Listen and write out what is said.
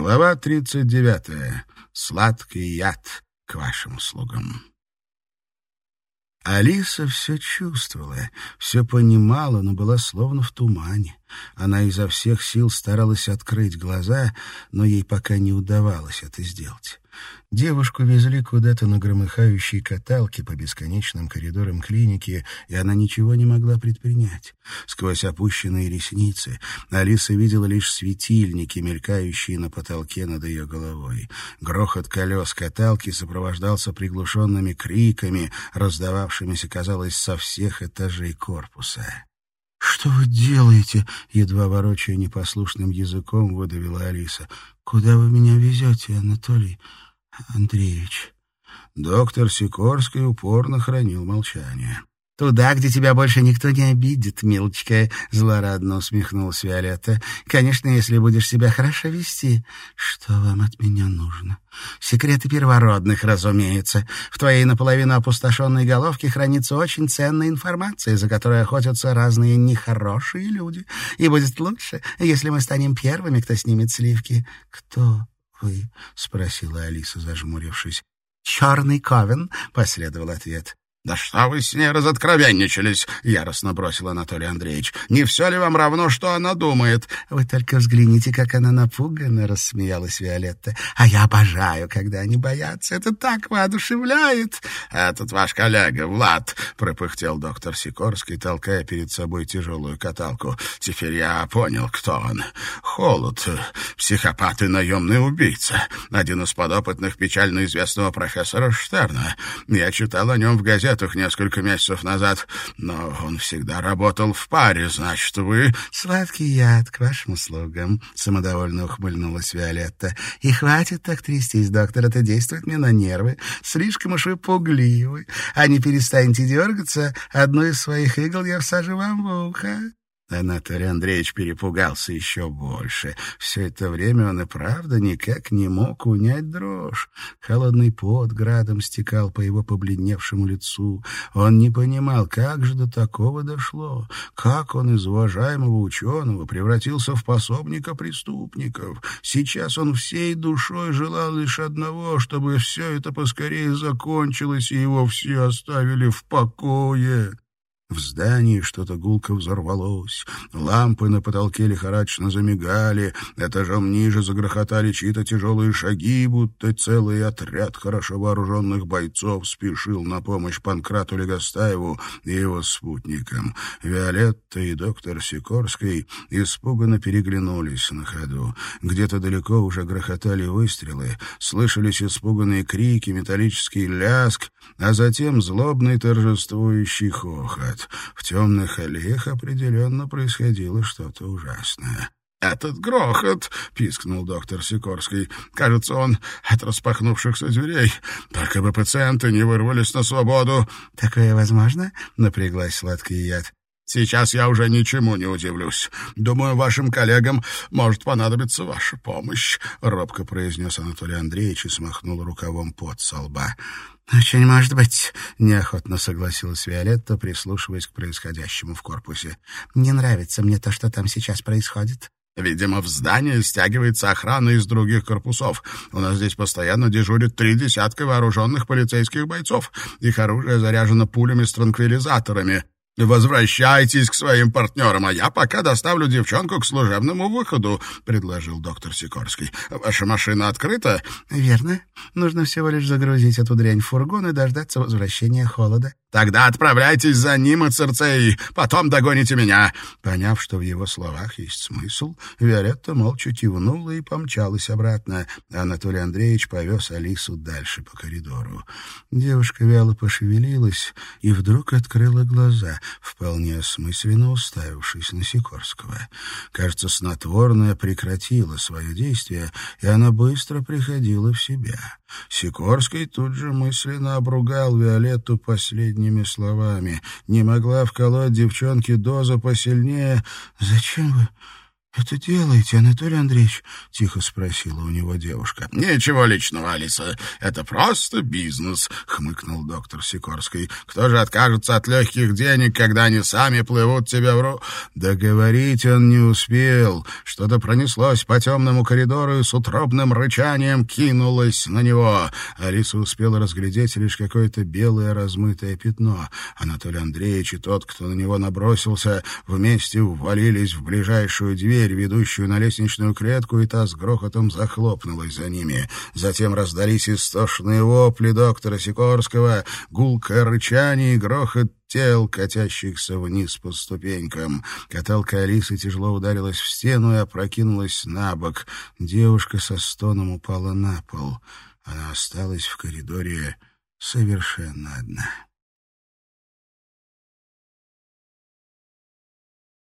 Глава 39. Сладкий яд к вашим услугам. Алиса все чувствовала, все понимала, но была словно в тумане. Она изо всех сил старалась открыть глаза, но ей пока не удавалось это сделать. Девушку везли куда-то на громыхающей каталке по бесконечным коридорам клиники, и она ничего не могла предпринять. Сквозь опущенные ресницы Алиса видела лишь светильники, мелькающие на потолке над ее головой. Грохот колес каталки сопровождался приглушенными криками, раздававшимися, казалось, со всех этажей корпуса. «Что вы делаете?» — едва ворочая непослушным языком, выдавила Алиса. «Куда вы меня везете, Анатолий Андреевич?» Доктор Сикорский упорно хранил молчание. «Туда, где тебя больше никто не обидит, милочка», — злорадно усмехнулась Виолетта. «Конечно, если будешь себя хорошо вести. Что вам от меня нужно?» «Секреты первородных, разумеется. В твоей наполовину опустошенной головке хранится очень ценная информация, за которой охотятся разные нехорошие люди. И будет лучше, если мы станем первыми, кто снимет сливки». «Кто вы?» — спросила Алиса, зажмурившись. «Черный ковен», — последовал ответ. «Да что вы с ней разоткровенничались?» — яростно бросил Анатолий Андреевич. «Не все ли вам равно, что она думает?» «Вы только взгляните, как она напугана», — рассмеялась Виолетта. «А я обожаю, когда они боятся. Это так воодушевляет». «Этот ваш коллега, Влад», — пропыхтел доктор Сикорский, толкая перед собой тяжелую каталку. «Теперь я понял, кто он. Холод, психопат и наемный убийца. Один из подопытных печально известного профессора Штерна. Я читал о нем в газете газетах несколько месяцев назад, но он всегда работал в паре, значит, вы...» «Сладкий яд к вашим услугам», — самодовольно ухмыльнулась Виолетта. «И хватит так трястись, доктор, это действует мне на нервы. Слишком уж вы пугливы. А не перестаньте дергаться, одну из своих игл я всажу вам в ухо». Анатолий Андреевич перепугался еще больше. Все это время он и правда никак не мог унять дрожь. Холодный пот градом стекал по его побледневшему лицу. Он не понимал, как же до такого дошло, как он из уважаемого ученого превратился в пособника преступников. Сейчас он всей душой желал лишь одного, чтобы все это поскорее закончилось, и его все оставили в покое. В здании что-то гулко взорвалось. Лампы на потолке лихорадочно замигали. Этажом ниже загрохотали чьи-то тяжелые шаги, будто целый отряд хорошо вооруженных бойцов спешил на помощь Панкрату Легостаеву и его спутникам. Виолетта и доктор Сикорский испуганно переглянулись на ходу. Где-то далеко уже грохотали выстрелы, слышались испуганные крики, металлический ляск, а затем злобный торжествующий хохот нет, в темных аллеях определенно происходило что-то ужасное. «Этот грохот!» — пискнул доктор Сикорский. «Кажется, он от распахнувшихся дверей. Только бы пациенты не вырвались на свободу». «Такое возможно?» — напряглась сладкий яд. Сейчас я уже ничему не удивлюсь. Думаю, вашим коллегам может понадобиться ваша помощь», — робко произнес Анатолий Андреевич и смахнул рукавом под со лба. «Очень может быть», — неохотно согласилась Виолетта, прислушиваясь к происходящему в корпусе. «Не нравится мне то, что там сейчас происходит». Видимо, в здание стягивается охрана из других корпусов. У нас здесь постоянно дежурит три десятка вооруженных полицейских бойцов. Их оружие заряжено пулями с транквилизаторами. «Возвращайтесь к своим партнерам, а я пока доставлю девчонку к служебному выходу», — предложил доктор Сикорский. «Ваша машина открыта?» «Верно. Нужно всего лишь загрузить эту дрянь в фургон и дождаться возвращения холода». «Тогда отправляйтесь за ним и Церцеей, потом догоните меня». Поняв, что в его словах есть смысл, Виолетта молча кивнула и помчалась обратно. Анатолий Андреевич повез Алису дальше по коридору. Девушка вяло пошевелилась и вдруг открыла глаза, вполне осмысленно уставившись на Сикорского. Кажется, снотворное прекратило свое действие, и она быстро приходила в себя. Сикорский тут же мысленно обругал Виолетту последними словами. Не могла вколоть девчонке дозу посильнее. «Зачем вы это делаете, Анатолий Андреевич?» — тихо спросила у него девушка. «Ничего личного, Алиса. Это просто бизнес», — хмыкнул доктор Сикорский. «Кто же откажется от легких денег, когда они сами плывут тебе в ру...» Договорить он не успел. Что-то пронеслось по темному коридору и с утробным рычанием кинулось на него. Алиса успела разглядеть лишь какое-то белое размытое пятно. Анатолий Андреевич и тот, кто на него набросился, вместе увалились в ближайшую дверь, дверь, ведущую на лестничную клетку, и та с грохотом захлопнулась за ними. Затем раздались истошные вопли доктора Сикорского, гулкое рычание и грохот тел, катящихся вниз по ступенькам. Каталка Алисы тяжело ударилась в стену и опрокинулась на бок. Девушка со стоном упала на пол. Она осталась в коридоре совершенно одна.